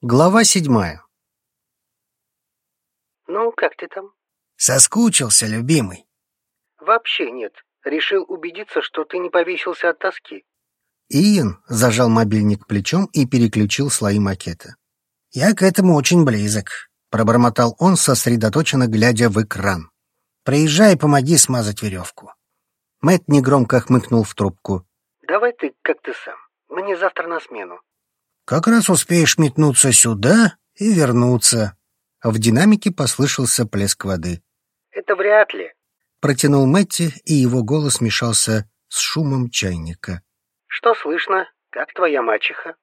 Глава седьмая. «Ну, как ты там?» Соскучился, любимый. «Вообще нет. Решил убедиться, что ты не повесился от тоски». Иэн зажал мобильник плечом и переключил слои макета. «Я к этому очень близок», — пробормотал он, сосредоточенно глядя в экран. «Приезжай помоги смазать веревку». Мэтт негромко хмыкнул в трубку. «Давай ты как ты сам. Мне завтра на смену». Как раз успеешь метнуться сюда и вернуться. В динамике послышался плеск воды. «Это вряд ли», — протянул Мэтти, и его голос мешался с шумом чайника. «Что слышно? Как твоя мачеха?»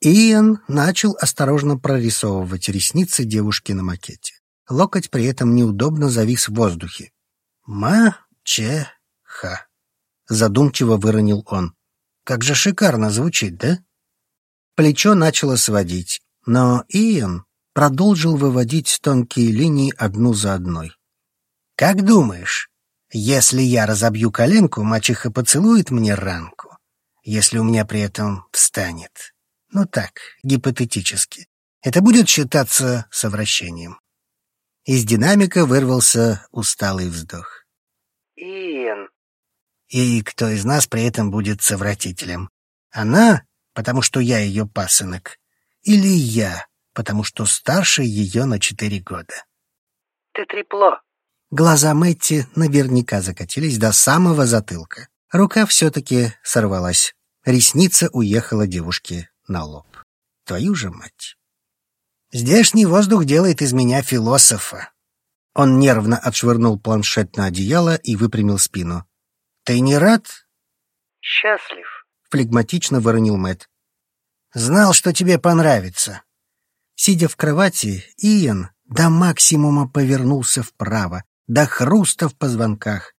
Иэн начал осторожно прорисовывать ресницы девушки на макете. Локоть при этом неудобно завис в воздухе. «Ма-че-ха», — задумчиво выронил он. «Как же шикарно звучит, да?» Плечо начало сводить, но Иэн продолжил выводить тонкие линии одну за одной. «Как думаешь, если я разобью коленку, мачеха поцелует мне ранку, если у меня при этом встанет? Ну так, гипотетически. Это будет считаться совращением». Из динамика вырвался усталый вздох. «Иэн...» «И кто из нас при этом будет совратителем? Она потому что я ее пасынок, или я, потому что старше ее на четыре года. Ты трепло. Глаза Мэтти наверняка закатились до самого затылка. Рука все-таки сорвалась. Ресница уехала девушке на лоб. Твою же мать. Здешний воздух делает из меня философа. Он нервно отшвырнул планшет на одеяло и выпрямил спину. Ты не рад? Счастлив флегматично выронил Мэт. Знал, что тебе понравится. Сидя в кровати, Иэн до максимума повернулся вправо, до хруста в позвонках.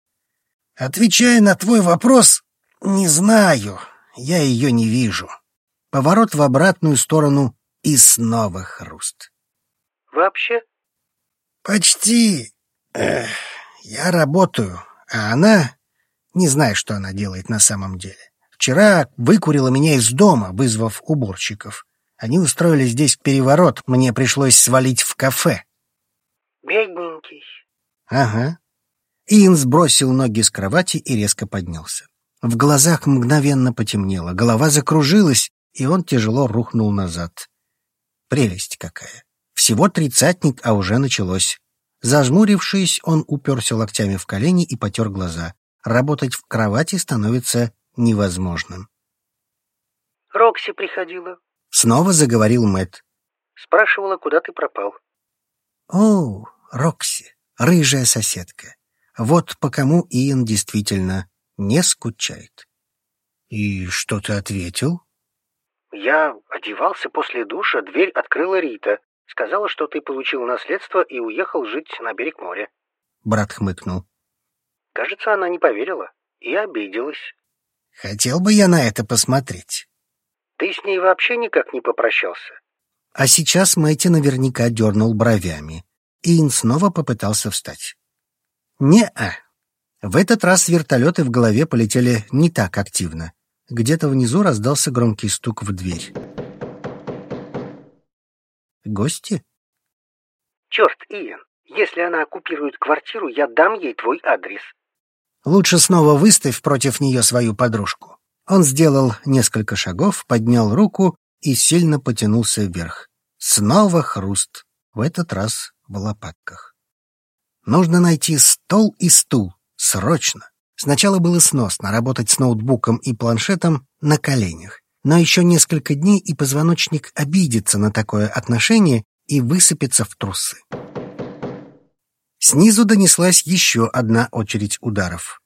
Отвечая на твой вопрос, не знаю, я ее не вижу. Поворот в обратную сторону и снова хруст. Вообще? Почти. Эх, я работаю, а она... Не знаю, что она делает на самом деле. Вчера выкурила меня из дома, вызвав уборщиков. Они устроили здесь переворот, мне пришлось свалить в кафе. Бедненький. Ага. Иэн сбросил ноги с кровати и резко поднялся. В глазах мгновенно потемнело, голова закружилась, и он тяжело рухнул назад. Прелесть какая. Всего тридцатник, а уже началось. Зажмурившись, он уперся локтями в колени и потер глаза. Работать в кровати становится невозможным. Рокси приходила. Снова заговорил Мэт. Спрашивала, куда ты пропал. О, Рокси, рыжая соседка. Вот по кому Иэн действительно не скучает. И что ты ответил? Я одевался после душа, дверь открыла Рита. Сказала, что ты получил наследство и уехал жить на берег моря. Брат хмыкнул. Кажется, она не поверила и обиделась. Хотел бы я на это посмотреть. Ты с ней вообще никак не попрощался? А сейчас Мэти наверняка дернул бровями. Ин снова попытался встать. Не-а. В этот раз вертолеты в голове полетели не так активно. Где-то внизу раздался громкий стук в дверь. Гости? Черт, Иэн, если она оккупирует квартиру, я дам ей твой адрес. Лучше снова выставь против нее свою подружку. Он сделал несколько шагов, поднял руку и сильно потянулся вверх. Снова хруст, в этот раз в лопатках. Нужно найти стол и стул, срочно. Сначала было сносно работать с ноутбуком и планшетом на коленях, но еще несколько дней и позвоночник обидится на такое отношение и высыпется в трусы. Снизу донеслась еще одна очередь ударов.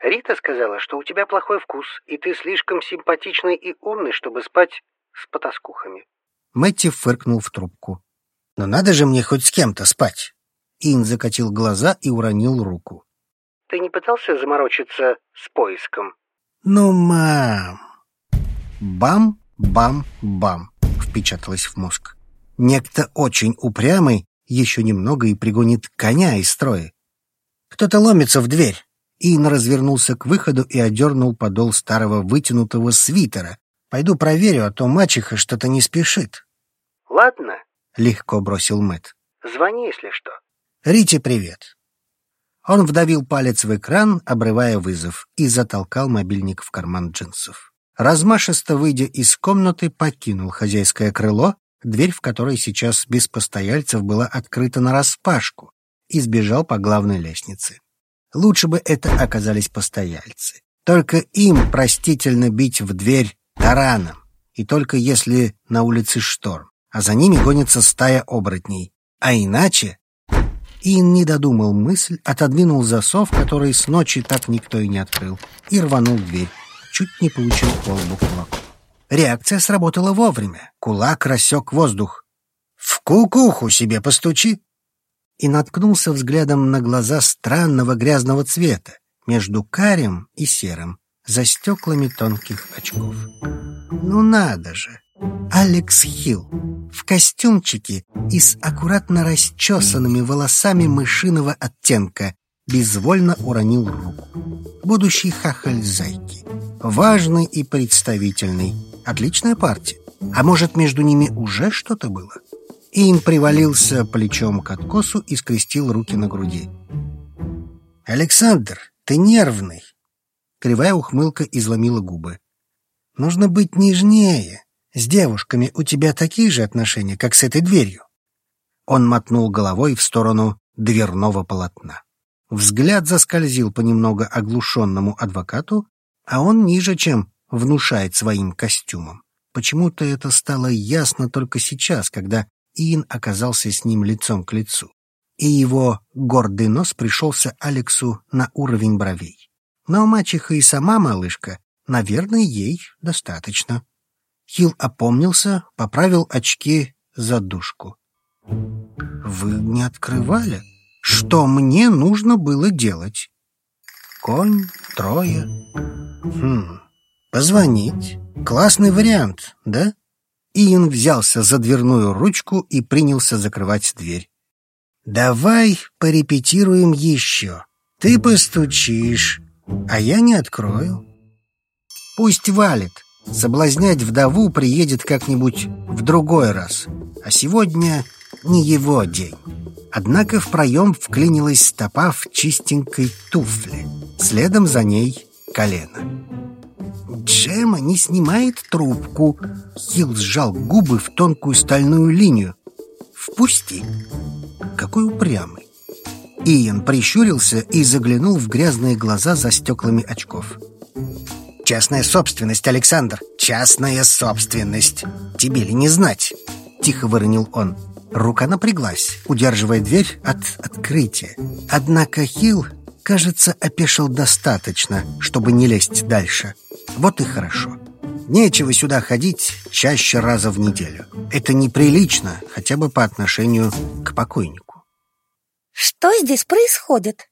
Рита сказала, что у тебя плохой вкус, и ты слишком симпатичный и умный, чтобы спать с потаскухами. Мэтти фыркнул в трубку. «Но надо же мне хоть с кем-то спать!» Ин закатил глаза и уронил руку. «Ты не пытался заморочиться с поиском?» «Ну, мам!» «Бам-бам-бам!» впечаталось в мозг. Некто очень упрямый еще немного и пригонит коня из строя. Кто-то ломится в дверь. Ин развернулся к выходу и одернул подол старого вытянутого свитера. Пойду проверю, а то мачеха что-то не спешит. ладно?» — легко бросил Мэт. «Звони, если что». «Рите привет». Он вдавил палец в экран, обрывая вызов, и затолкал мобильник в карман джинсов. Размашисто выйдя из комнаты, покинул хозяйское крыло, дверь в которой сейчас без постояльцев была открыта нараспашку, и сбежал по главной лестнице. Лучше бы это оказались постояльцы. Только им простительно бить в дверь тараном, и только если на улице шторм, а за ними гонится стая оборотней. А иначе... Ин не додумал мысль, отодвинул засов, который с ночи так никто и не открыл, и рванул дверь. Чуть не получил полбу кулаком. Реакция сработала вовремя. Кулак рассек воздух. «В кукуху себе постучи!» И наткнулся взглядом на глаза странного грязного цвета, между карим и серым, за стеклами тонких очков. Ну надо же! Алекс Хилл в костюмчике и с аккуратно расчесанными волосами мышиного оттенка безвольно уронил руку. Будущий хахаль зайки. Важный и представительный. Отличная партия. А может, между ними уже что-то было? Ин привалился плечом к откосу и скрестил руки на груди. «Александр, ты нервный!» Кривая ухмылка изломила губы. «Нужно быть нежнее. С девушками у тебя такие же отношения, как с этой дверью?» Он мотнул головой в сторону дверного полотна. Взгляд заскользил по немного оглушенному адвокату, а он ниже, чем внушает своим костюмом. Почему-то это стало ясно только сейчас, когда Иэн оказался с ним лицом к лицу, и его гордый нос пришелся Алексу на уровень бровей. Но мачеха и сама малышка, наверное, ей достаточно. Хилл опомнился, поправил очки за душку. «Вы не открывали? Что мне нужно было делать?» «Конь, трое. Хм, позвонить. Классный вариант, да?» Иэн взялся за дверную ручку и принялся закрывать дверь. «Давай порепетируем еще. Ты постучишь, а я не открою. Пусть валит. Соблазнять вдову приедет как-нибудь в другой раз. А сегодня не его день. Однако в проем вклинилась стопа в чистенькой туфле. Следом за ней колено. Джема не снимает трубку. Хилл сжал губы в тонкую стальную линию. «Впусти!» Какой упрямый. Иэн прищурился и заглянул в грязные глаза за стеклами очков. «Частная собственность, Александр! Частная собственность! Тебе ли не знать?» Тихо выронил он. Рука напряглась, удерживая дверь от открытия. Однако Хилл, кажется, опешил достаточно, чтобы не лезть дальше. Вот и хорошо. Нечего сюда ходить чаще раза в неделю. Это неприлично, хотя бы по отношению к покойнику. «Что здесь происходит?»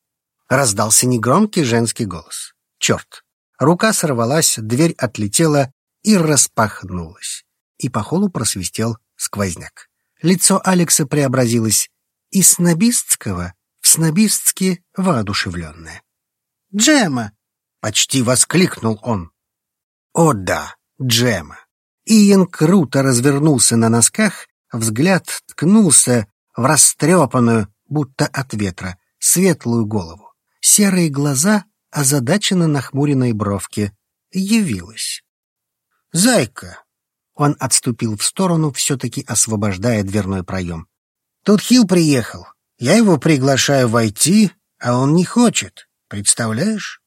Раздался негромкий женский голос. «Черт!» Рука сорвалась, дверь отлетела и распахнулась. И по холу просвистел сквозняк. Лицо Алекса преобразилось из снобистского снобистски воодушевленное. «Джема!» — почти воскликнул он. «О да, Джема!» Иен круто развернулся на носках, взгляд ткнулся в растрепанную, будто от ветра, светлую голову. Серые глаза, озадаченно нахмуренные бровки. Явилась. «Зайка!» Он отступил в сторону, все-таки освобождая дверной проем. «Тут Хилл приехал. Я его приглашаю войти, а он не хочет. Представляешь?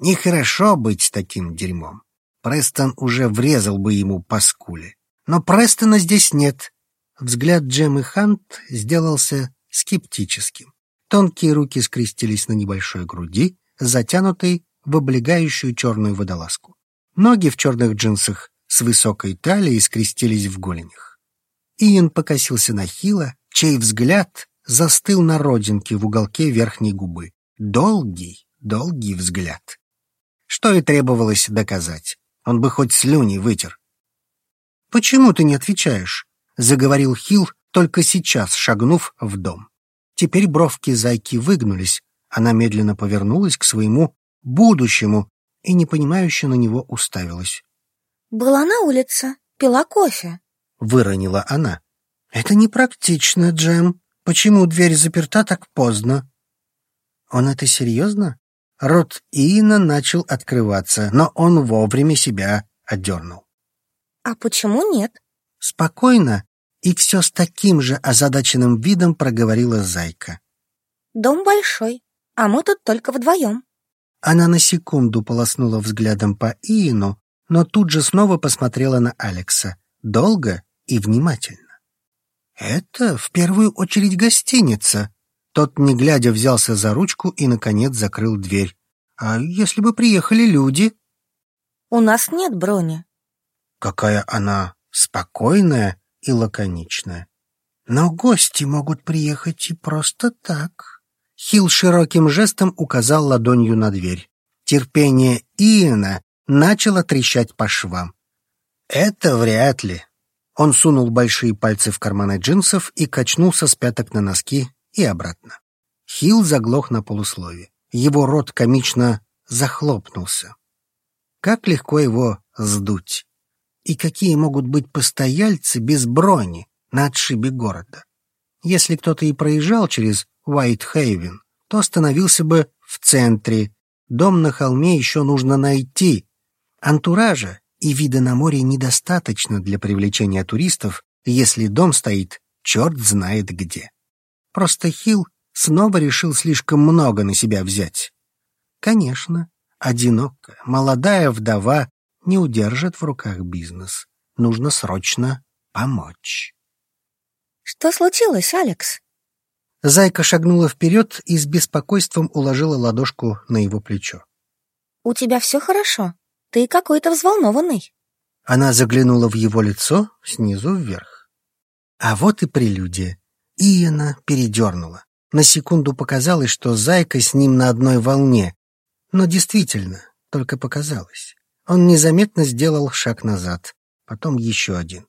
Нехорошо быть таким дерьмом. Престон уже врезал бы ему по скуле. Но Престона здесь нет. Взгляд Джемы Хант сделался скептическим. Тонкие руки скрестились на небольшой груди, затянутой в облегающую черную водолазку. Ноги в черных джинсах с высокой талией скрестились в голенях. Иэн покосился на Хила, чей взгляд застыл на родинке в уголке верхней губы. Долгий, долгий взгляд. Что и требовалось доказать. Он бы хоть слюни вытер. «Почему ты не отвечаешь?» — заговорил Хилл, только сейчас шагнув в дом. Теперь бровки зайки выгнулись, она медленно повернулась к своему будущему и непонимающе на него уставилась. «Была на улице, пила кофе», — выронила она. Это непрактично, Джем. Почему дверь заперта так поздно? Он это серьезно? Рот Иина начал открываться, но он вовремя себя отдернул. А почему нет? Спокойно и все с таким же озадаченным видом проговорила Зайка. Дом большой, а мы тут только вдвоем. Она на секунду полоснула взглядом по Иину, но тут же снова посмотрела на Алекса, долго и внимательно. «Это в первую очередь гостиница». Тот, не глядя, взялся за ручку и, наконец, закрыл дверь. «А если бы приехали люди?» «У нас нет брони». Какая она спокойная и лаконичная. «Но гости могут приехать и просто так». Хилл широким жестом указал ладонью на дверь. Терпение Иена начало трещать по швам. «Это вряд ли», он сунул большие пальцы в карманы джинсов и качнулся с пяток на носки и обратно. Хилл заглох на полуслове. Его рот комично захлопнулся. Как легко его сдуть. И какие могут быть постояльцы без брони на отшибе города? Если кто-то и проезжал через Уайт-Хейвен, то остановился бы в центре. Дом на холме еще нужно найти. Антуража и вида на море недостаточно для привлечения туристов, если дом стоит черт знает где. Просто Хилл снова решил слишком много на себя взять. Конечно, одинокая, молодая вдова не удержит в руках бизнес. Нужно срочно помочь. Что случилось, Алекс? Зайка шагнула вперед и с беспокойством уложила ладошку на его плечо. У тебя все хорошо? Ты какой-то взволнованный. Она заглянула в его лицо снизу вверх. А вот и прелюдия. Иена передернула. На секунду показалось, что зайка с ним на одной волне. Но действительно, только показалось. Он незаметно сделал шаг назад, потом еще один.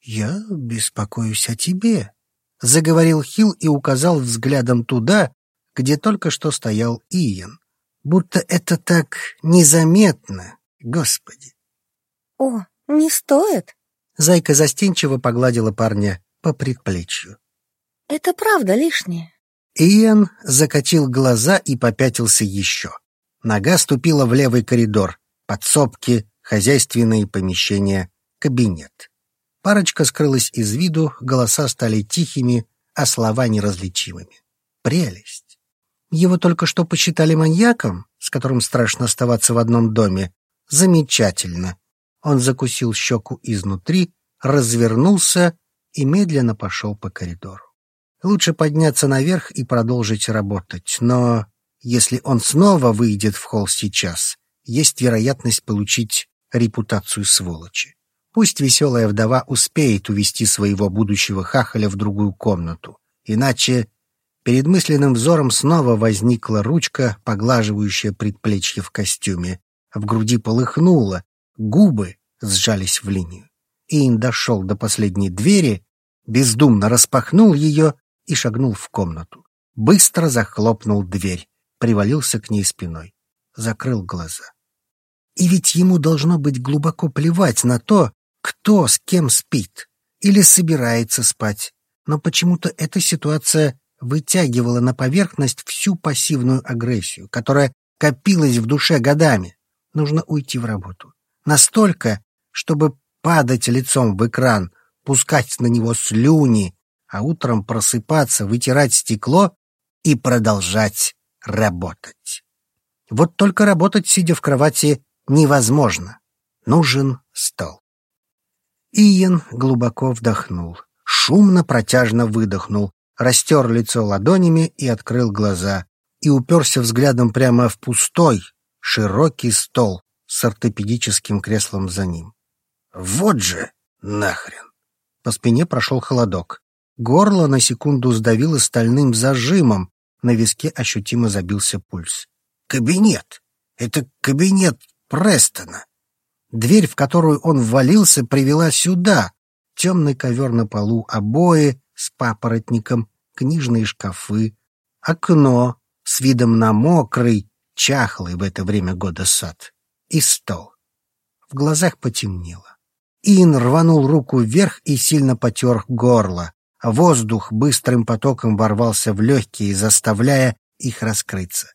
«Я беспокоюсь о тебе», — заговорил Хилл и указал взглядом туда, где только что стоял Иен будто это так незаметно, Господи. О, не стоит. Зайка застенчиво погладила парня по предплечью. Это правда лишнее. Иэн закатил глаза и попятился еще. Нога ступила в левый коридор, подсобки, хозяйственные помещения, кабинет. Парочка скрылась из виду, голоса стали тихими, а слова неразличимыми. Прелесть. Его только что посчитали маньяком, с которым страшно оставаться в одном доме. Замечательно. Он закусил щеку изнутри, развернулся и медленно пошел по коридору. Лучше подняться наверх и продолжить работать, но если он снова выйдет в холл сейчас, есть вероятность получить репутацию сволочи. Пусть веселая вдова успеет увести своего будущего хахаля в другую комнату, иначе Перед мысленным взором снова возникла ручка, поглаживающая предплечье в костюме. В груди полыхнуло, губы сжались в линию. Иэн дошел до последней двери, бездумно распахнул ее и шагнул в комнату. Быстро захлопнул дверь, привалился к ней спиной, закрыл глаза. И ведь ему должно быть глубоко плевать на то, кто с кем спит или собирается спать. Но почему-то эта ситуация вытягивала на поверхность всю пассивную агрессию, которая копилась в душе годами. Нужно уйти в работу. Настолько, чтобы падать лицом в экран, пускать на него слюни, а утром просыпаться, вытирать стекло и продолжать работать. Вот только работать, сидя в кровати, невозможно. Нужен стол. Иен глубоко вдохнул, шумно протяжно выдохнул, растер лицо ладонями и открыл глаза, и уперся взглядом прямо в пустой, широкий стол с ортопедическим креслом за ним. «Вот же нахрен!» По спине прошел холодок. Горло на секунду сдавило стальным зажимом, на виске ощутимо забился пульс. «Кабинет! Это кабинет Престона!» Дверь, в которую он ввалился, привела сюда. Темный ковер на полу, обои, с папоротником, книжные шкафы, окно с видом на мокрый, чахлый в это время года сад и стол. В глазах потемнело. Ин рванул руку вверх и сильно потер горло. Воздух быстрым потоком ворвался в легкие, заставляя их раскрыться.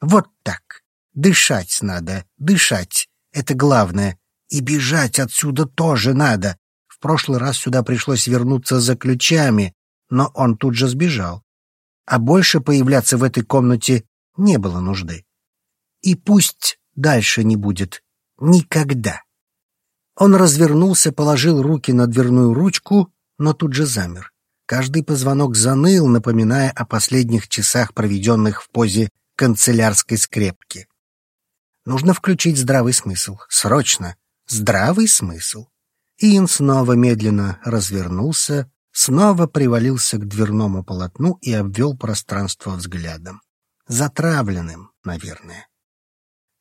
Вот так. Дышать надо, дышать. Это главное. И бежать отсюда тоже надо. Прошлый раз сюда пришлось вернуться за ключами, но он тут же сбежал. А больше появляться в этой комнате не было нужды. И пусть дальше не будет. Никогда. Он развернулся, положил руки на дверную ручку, но тут же замер. Каждый позвонок заныл, напоминая о последних часах, проведенных в позе канцелярской скрепки. Нужно включить здравый смысл. Срочно. Здравый смысл. Иэн снова медленно развернулся, снова привалился к дверному полотну и обвел пространство взглядом. Затравленным, наверное.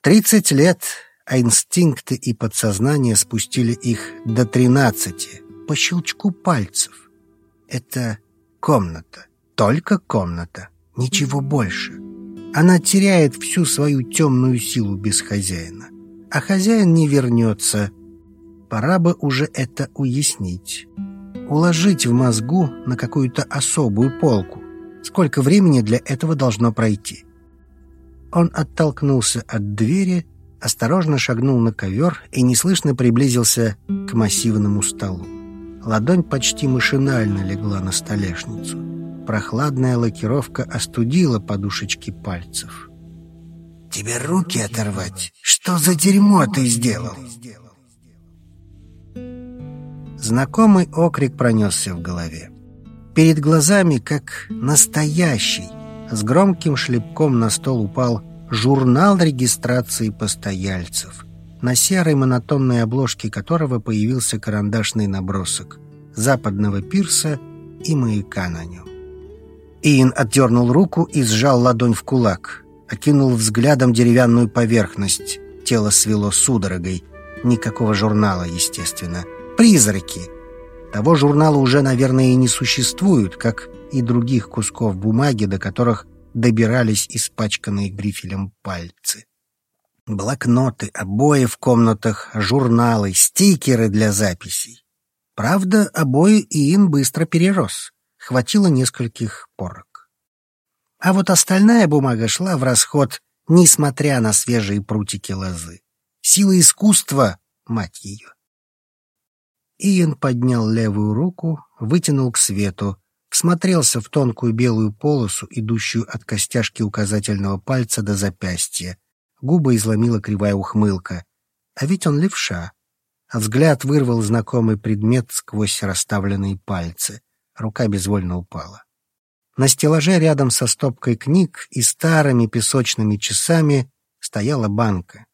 Тридцать лет а инстинкты и подсознание спустили их до тринадцати по щелчку пальцев. Это комната, только комната, ничего больше. Она теряет всю свою темную силу без хозяина, а хозяин не вернется. Пора бы уже это уяснить. Уложить в мозгу на какую-то особую полку. Сколько времени для этого должно пройти? Он оттолкнулся от двери осторожно шагнул на ковер и неслышно приблизился к массивному столу. Ладонь почти машинально легла на столешницу. Прохладная лакировка остудила подушечки пальцев. «Тебе руки оторвать? Что за дерьмо ты сделал?» Знакомый окрик пронесся в голове. Перед глазами, как настоящий, с громким шлепком на стол упал журнал регистрации постояльцев, на серой монотонной обложке которого появился карандашный набросок западного пирса и маяка на нем. Иэн отдернул руку и сжал ладонь в кулак, окинул взглядом деревянную поверхность. Тело свело судорогой. Никакого журнала, естественно. Призраки. Того журнала уже, наверное, и не существует, как и других кусков бумаги, до которых добирались испачканные грифелем пальцы. Блокноты, обои в комнатах, журналы, стикеры для записей. Правда, обои Иин быстро перерос. Хватило нескольких порок. А вот остальная бумага шла в расход, несмотря на свежие прутики лозы. Сила искусства, мать ее. Иен поднял левую руку, вытянул к свету, всмотрелся в тонкую белую полосу, идущую от костяшки указательного пальца до запястья. Губы изломила кривая ухмылка. А ведь он левша. А взгляд вырвал знакомый предмет сквозь расставленные пальцы. Рука безвольно упала. На стеллаже рядом со стопкой книг и старыми песочными часами стояла банка.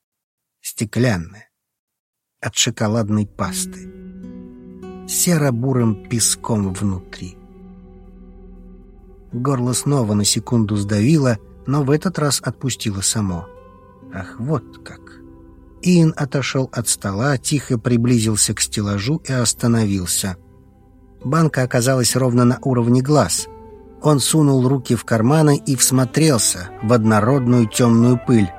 Стеклянная. От шоколадной пасты. Серо-бурым песком внутри. Горло снова на секунду сдавило, но в этот раз отпустило само. Ах, вот как. Иэн отошел от стола, тихо приблизился к стеллажу и остановился. Банка оказалась ровно на уровне глаз. Он сунул руки в карманы и всмотрелся в однородную темную пыль.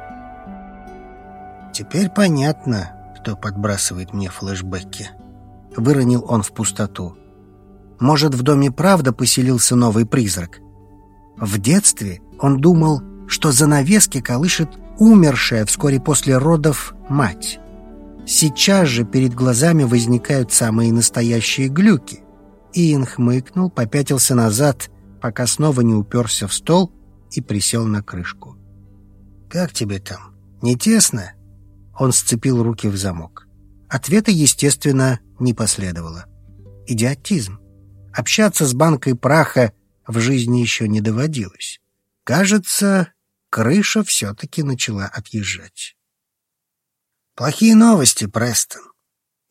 «Теперь понятно, кто подбрасывает мне флешбеки», — выронил он в пустоту. Может, в доме правда поселился новый призрак? В детстве он думал, что занавески колышет умершая вскоре после родов мать. Сейчас же перед глазами возникают самые настоящие глюки. Иэн хмыкнул, попятился назад, пока снова не уперся в стол и присел на крышку. «Как тебе там? Не тесно?» Он сцепил руки в замок. Ответа, естественно, не последовало. Идиотизм. Общаться с банкой праха в жизни еще не доводилось. Кажется, крыша все-таки начала отъезжать. Плохие новости, Престон.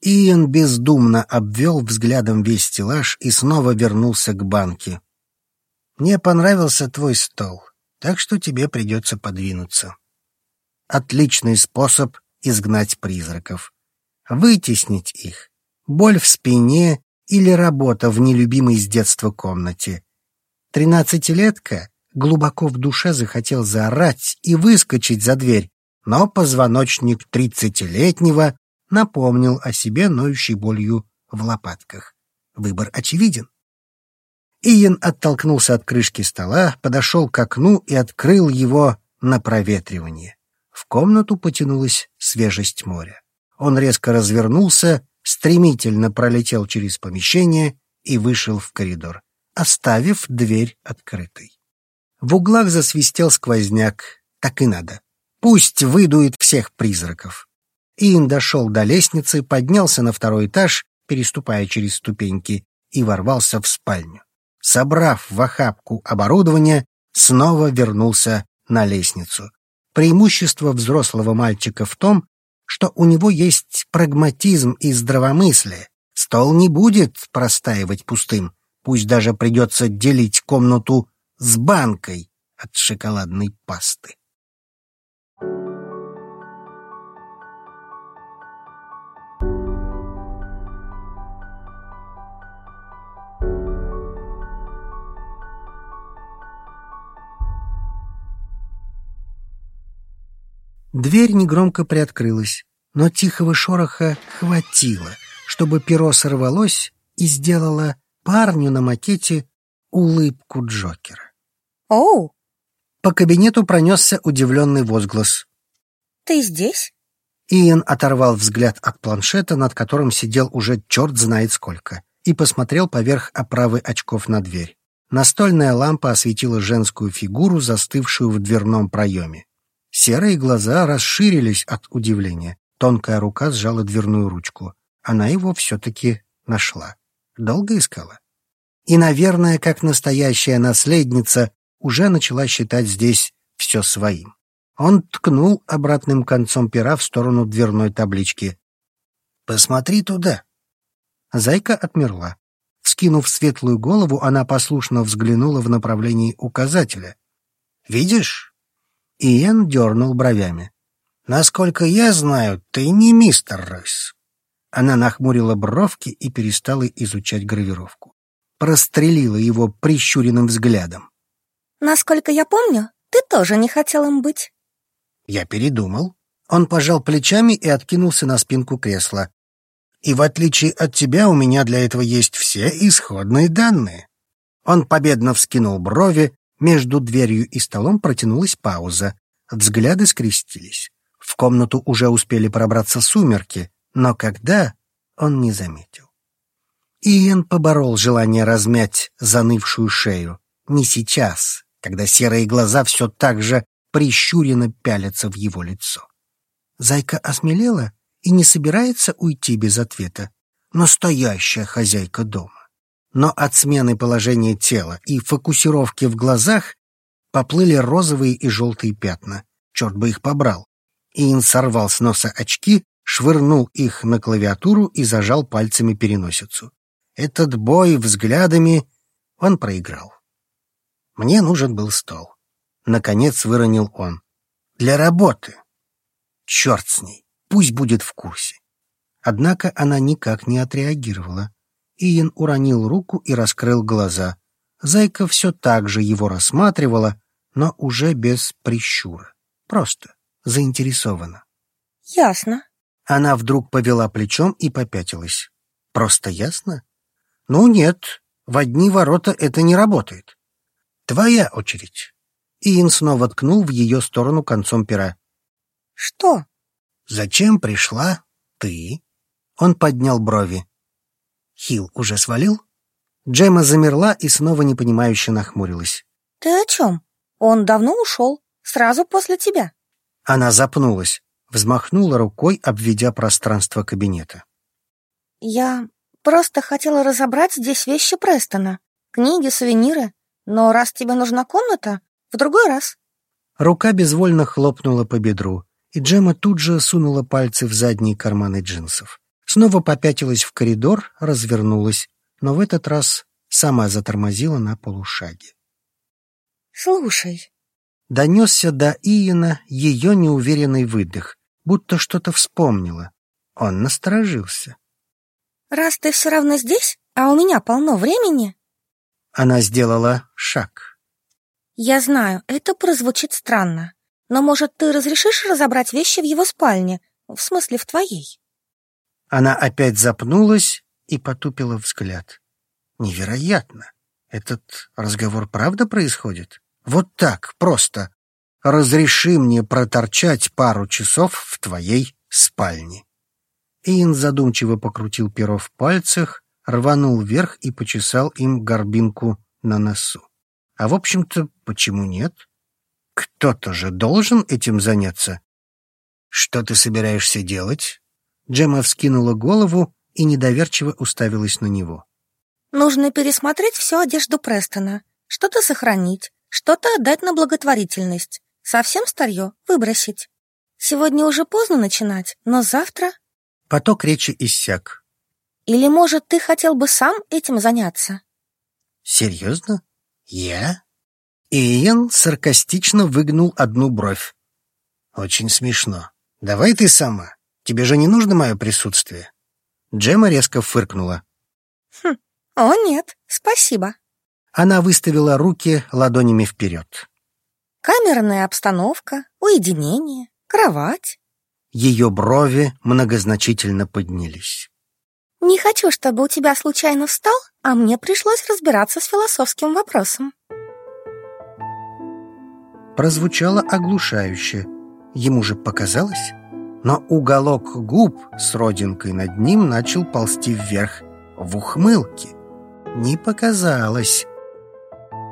Иэн бездумно обвел взглядом весь стеллаж и снова вернулся к банке. «Мне понравился твой стол, так что тебе придется подвинуться. Отличный способ изгнать призраков. Вытеснить их. Боль в спине или работа в нелюбимой с детства комнате. Тринадцатилетка глубоко в душе захотел заорать и выскочить за дверь, но позвоночник тридцатилетнего напомнил о себе ноющей болью в лопатках. Выбор очевиден. Иен оттолкнулся от крышки стола, подошел к окну и открыл его на проветривание. В комнату потянулась свежесть моря. Он резко развернулся, стремительно пролетел через помещение и вышел в коридор, оставив дверь открытой. В углах засвистел сквозняк. Так и надо. Пусть выдует всех призраков. Иэн дошел до лестницы, поднялся на второй этаж, переступая через ступеньки, и ворвался в спальню. Собрав в охапку оборудование, снова вернулся на лестницу. Преимущество взрослого мальчика в том, что у него есть прагматизм и здравомыслие. Стол не будет простаивать пустым, пусть даже придется делить комнату с банкой от шоколадной пасты. Дверь негромко приоткрылась, но тихого шороха хватило, чтобы перо сорвалось и сделало парню на макете улыбку Джокера. «Оу!» По кабинету пронесся удивленный возглас. «Ты здесь?» Иэн оторвал взгляд от планшета, над которым сидел уже черт знает сколько, и посмотрел поверх оправы очков на дверь. Настольная лампа осветила женскую фигуру, застывшую в дверном проеме. Серые глаза расширились от удивления. Тонкая рука сжала дверную ручку. Она его все-таки нашла. Долго искала. И, наверное, как настоящая наследница, уже начала считать здесь все своим. Он ткнул обратным концом пера в сторону дверной таблички. «Посмотри туда». Зайка отмерла. Скинув светлую голову, она послушно взглянула в направлении указателя. «Видишь?» Иэн дернул бровями. «Насколько я знаю, ты не мистер Ройс». Она нахмурила бровки и перестала изучать гравировку. Прострелила его прищуренным взглядом. «Насколько я помню, ты тоже не хотел им быть». Я передумал. Он пожал плечами и откинулся на спинку кресла. «И в отличие от тебя, у меня для этого есть все исходные данные». Он победно вскинул брови, между дверью и столом протянулась пауза. Взгляды скрестились. В комнату уже успели пробраться сумерки, но когда он не заметил. Иэн поборол желание размять занывшую шею. Не сейчас, когда серые глаза все так же прищуренно пялятся в его лицо. Зайка осмелела и не собирается уйти без ответа. Настоящая хозяйка дома но от смены положения тела и фокусировки в глазах поплыли розовые и желтые пятна. Черт бы их побрал. Иэн сорвал с носа очки, швырнул их на клавиатуру и зажал пальцами переносицу. Этот бой взглядами он проиграл. Мне нужен был стол. Наконец выронил он. Для работы. Черт с ней, пусть будет в курсе. Однако она никак не отреагировала. Иен уронил руку и раскрыл глаза. Зайка все так же его рассматривала, но уже без прищура. Просто заинтересована. «Ясно». Она вдруг повела плечом и попятилась. «Просто ясно?» «Ну нет, в одни ворота это не работает. Твоя очередь». Иен снова ткнул в ее сторону концом пера. «Что?» «Зачем пришла ты?» Он поднял брови. Хил уже свалил? Джема замерла и снова непонимающе нахмурилась. Ты о чем? Он давно ушел, сразу после тебя. Она запнулась, взмахнула рукой, обведя пространство кабинета. Я просто хотела разобрать здесь вещи Престона. Книги, сувениры. Но раз тебе нужна комната, в другой раз. Рука безвольно хлопнула по бедру, и Джема тут же сунула пальцы в задние карманы джинсов. Снова попятилась в коридор, развернулась, но в этот раз сама затормозила на полушаге. «Слушай». Донесся до Иена ее неуверенный выдох, будто что-то вспомнила. Он насторожился. «Раз ты все равно здесь, а у меня полно времени...» Она сделала шаг. «Я знаю, это прозвучит странно, но, может, ты разрешишь разобрать вещи в его спальне, в смысле, в твоей?» Она опять запнулась и потупила взгляд. Невероятно. Этот разговор правда происходит? Вот так, просто. Разреши мне проторчать пару часов в твоей спальне. Иэн задумчиво покрутил перо в пальцах, рванул вверх и почесал им горбинку на носу. А в общем-то, почему нет? Кто-то же должен этим заняться. Что ты собираешься делать? Джема вскинула голову и недоверчиво уставилась на него. Нужно пересмотреть всю одежду Престона. Что-то сохранить, что-то отдать на благотворительность. Совсем старье выбросить. Сегодня уже поздно начинать, но завтра... Поток речи иссяк. Или, может, ты хотел бы сам этим заняться? Серьезно? Я? Иэн саркастично выгнул одну бровь. Очень смешно. Давай ты сама. Тебе же не нужно мое присутствие. Джема резко фыркнула. Хм, о нет, спасибо. Она выставила руки ладонями вперед. Камерная обстановка, уединение, кровать. Ее брови многозначительно поднялись. Не хочу, чтобы у тебя случайно встал, а мне пришлось разбираться с философским вопросом. Прозвучало оглушающе. Ему же показалось. Но уголок губ с родинкой над ним начал ползти вверх, в ухмылке. Не показалось.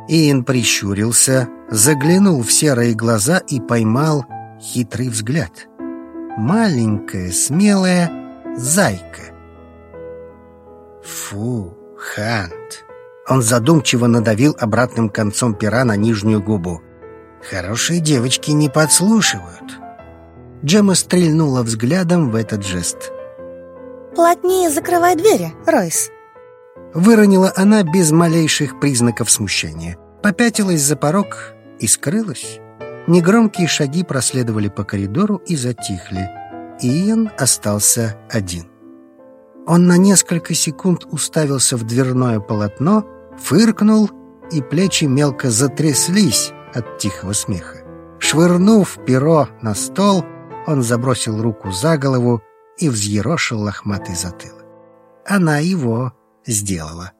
Иэн прищурился, заглянул в серые глаза и поймал хитрый взгляд. Маленькая, смелая зайка. Фу, Хант. Он задумчиво надавил обратным концом пера на нижнюю губу. Хорошие девочки не подслушивают. Джема стрельнула взглядом в этот жест. «Плотнее закрывай двери, Ройс», Выронила она без малейших признаков смущения. Попятилась за порог и скрылась. Негромкие шаги проследовали по коридору и затихли. Иэн остался один. Он на несколько секунд уставился в дверное полотно, фыркнул, и плечи мелко затряслись от тихого смеха. Швырнув перо на стол, он забросил руку за голову и взъерошил лохматый затылок. Она его сделала.